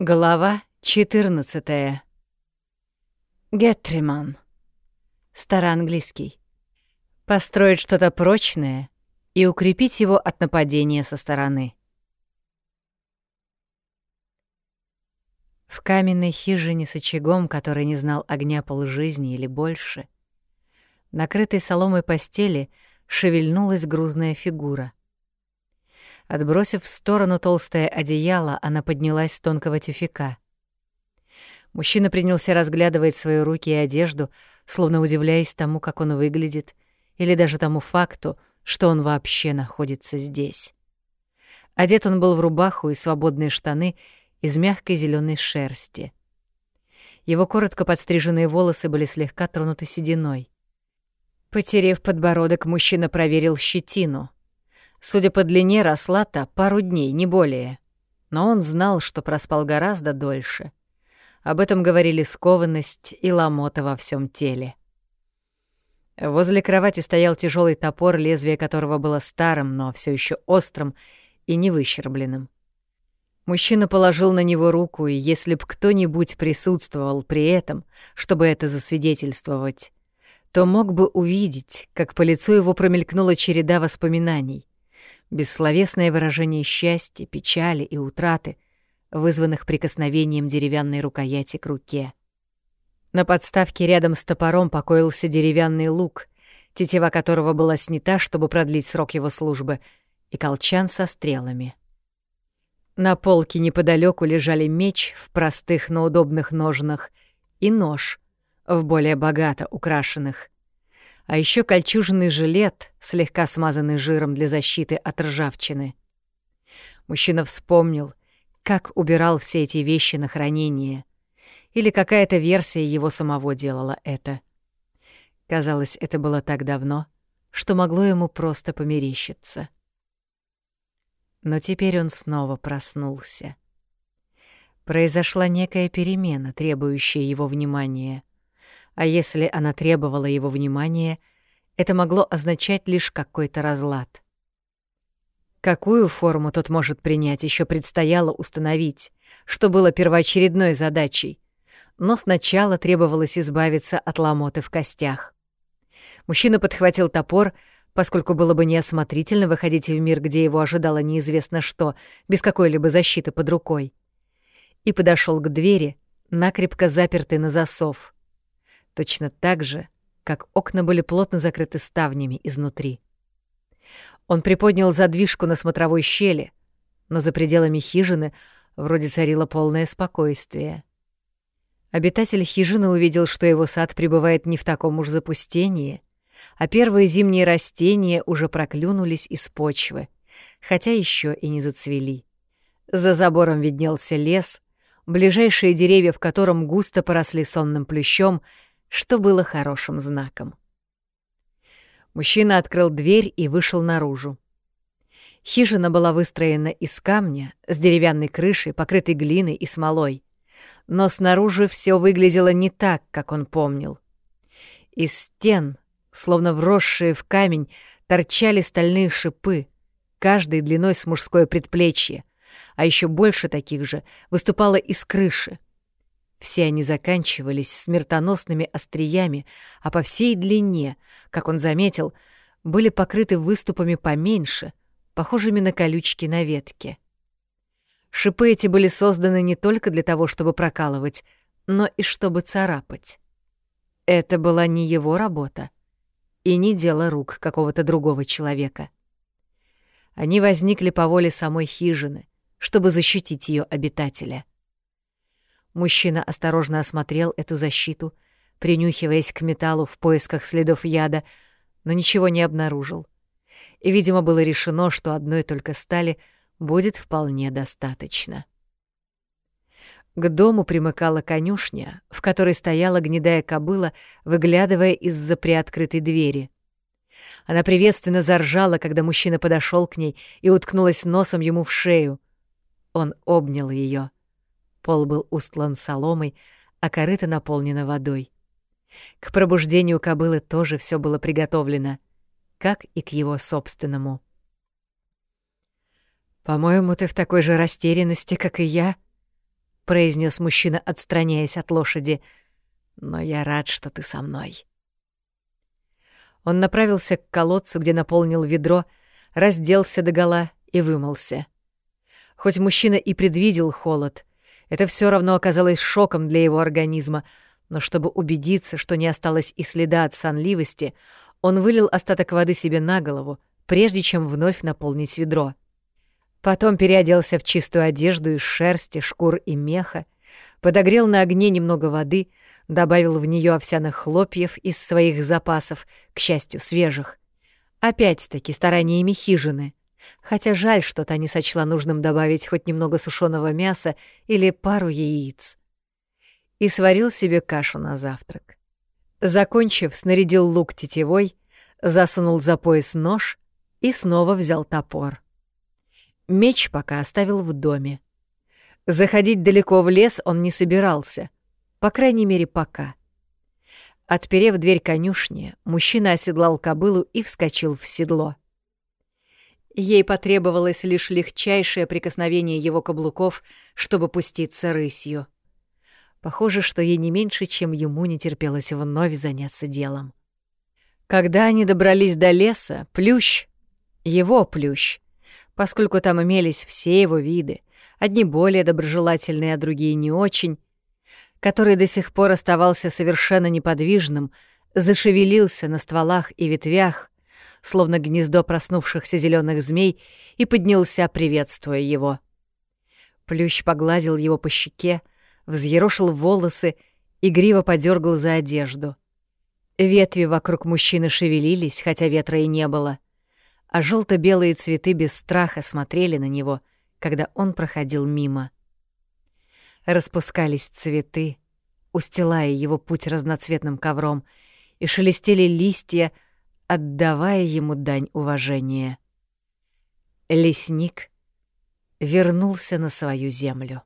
Глава 14. Геттриман. Староанглийский. Построить что-то прочное и укрепить его от нападения со стороны. В каменной хижине с очагом, который не знал огня полжизни или больше, накрытой соломой постели шевельнулась грузная фигура. Отбросив в сторону толстое одеяло, она поднялась с тонкого тюфяка. Мужчина принялся разглядывать свои руки и одежду, словно удивляясь тому, как он выглядит, или даже тому факту, что он вообще находится здесь. Одет он был в рубаху и свободные штаны из мягкой зеленой шерсти. Его коротко подстриженные волосы были слегка тронуты сединой. Потерев подбородок, мужчина проверил щетину — Судя по длине, росла-то пару дней, не более. Но он знал, что проспал гораздо дольше. Об этом говорили скованность и ломота во всем теле. Возле кровати стоял тяжелый топор, лезвие которого было старым, но все еще острым и невыщербленным. Мужчина положил на него руку, и если б кто-нибудь присутствовал при этом, чтобы это засвидетельствовать, то мог бы увидеть, как по лицу его промелькнула череда воспоминаний бессловесное выражение счастья, печали и утраты, вызванных прикосновением деревянной рукояти к руке. На подставке рядом с топором покоился деревянный лук, тетива которого была снята, чтобы продлить срок его службы, и колчан со стрелами. На полке неподалеку лежали меч в простых, но удобных ножнах и нож в более богато украшенных а еще кольчужный жилет, слегка смазанный жиром для защиты от ржавчины. Мужчина вспомнил, как убирал все эти вещи на хранение. Или какая-то версия его самого делала это. Казалось, это было так давно, что могло ему просто померещиться. Но теперь он снова проснулся. Произошла некая перемена, требующая его внимания а если она требовала его внимания, это могло означать лишь какой-то разлад. Какую форму тот может принять, еще предстояло установить, что было первоочередной задачей. Но сначала требовалось избавиться от ломоты в костях. Мужчина подхватил топор, поскольку было бы неосмотрительно выходить в мир, где его ожидало неизвестно что, без какой-либо защиты под рукой, и подошел к двери, накрепко запертой на засов — точно так же, как окна были плотно закрыты ставнями изнутри. Он приподнял задвижку на смотровой щели, но за пределами хижины вроде царило полное спокойствие. Обитатель хижины увидел, что его сад пребывает не в таком уж запустении, а первые зимние растения уже проклюнулись из почвы, хотя еще и не зацвели. За забором виднелся лес, ближайшие деревья в котором густо поросли сонным плющом — что было хорошим знаком. Мужчина открыл дверь и вышел наружу. Хижина была выстроена из камня, с деревянной крышей, покрытой глиной и смолой. Но снаружи все выглядело не так, как он помнил. Из стен, словно вросшие в камень, торчали стальные шипы, каждый длиной с мужское предплечье, а еще больше таких же выступало из крыши. Все они заканчивались смертоносными остриями, а по всей длине, как он заметил, были покрыты выступами поменьше, похожими на колючки на ветке. Шипы эти были созданы не только для того, чтобы прокалывать, но и чтобы царапать. Это была не его работа и не дело рук какого-то другого человека. Они возникли по воле самой хижины, чтобы защитить ее обитателя — Мужчина осторожно осмотрел эту защиту, принюхиваясь к металлу в поисках следов яда, но ничего не обнаружил. И, видимо, было решено, что одной только стали будет вполне достаточно. К дому примыкала конюшня, в которой стояла гнедая кобыла, выглядывая из-за приоткрытой двери. Она приветственно заржала, когда мужчина подошел к ней и уткнулась носом ему в шею. Он обнял ее. Пол был устлан соломой, а корыто наполнено водой. К пробуждению кобылы тоже все было приготовлено, как и к его собственному. «По-моему, ты в такой же растерянности, как и я», произнес мужчина, отстраняясь от лошади. «Но я рад, что ты со мной». Он направился к колодцу, где наполнил ведро, разделся догола и вымылся. Хоть мужчина и предвидел холод, это все равно оказалось шоком для его организма, но чтобы убедиться, что не осталось и следа от сонливости, он вылил остаток воды себе на голову, прежде чем вновь наполнить ведро. Потом переоделся в чистую одежду из шерсти, шкур и меха, подогрел на огне немного воды, добавил в нее овсяных хлопьев из своих запасов, к счастью, свежих. Опять-таки стараниями хижины. Хотя жаль, что та не сочла нужным добавить хоть немного сушеного мяса или пару яиц. И сварил себе кашу на завтрак. Закончив, снарядил лук тетевой, засунул за пояс нож и снова взял топор. Меч пока оставил в доме. Заходить далеко в лес он не собирался, по крайней мере, пока. Отперев дверь конюшни, мужчина оседлал кобылу и вскочил в седло. Ей потребовалось лишь легчайшее прикосновение его каблуков, чтобы пуститься рысью. Похоже, что ей не меньше, чем ему не терпелось вновь заняться делом. Когда они добрались до леса, плющ, его плющ, поскольку там имелись все его виды, одни более доброжелательные, а другие не очень, который до сих пор оставался совершенно неподвижным, зашевелился на стволах и ветвях, словно гнездо проснувшихся зеленых змей, и поднялся, приветствуя его. Плющ погладил его по щеке, взъерошил волосы, и гриво подергал за одежду. Ветви вокруг мужчины шевелились, хотя ветра и не было — а желто-белые цветы без страха смотрели на него, когда он проходил мимо. Распускались цветы, устилая его путь разноцветным ковром, и шелестели листья, отдавая ему дань уважения. Лесник вернулся на свою землю.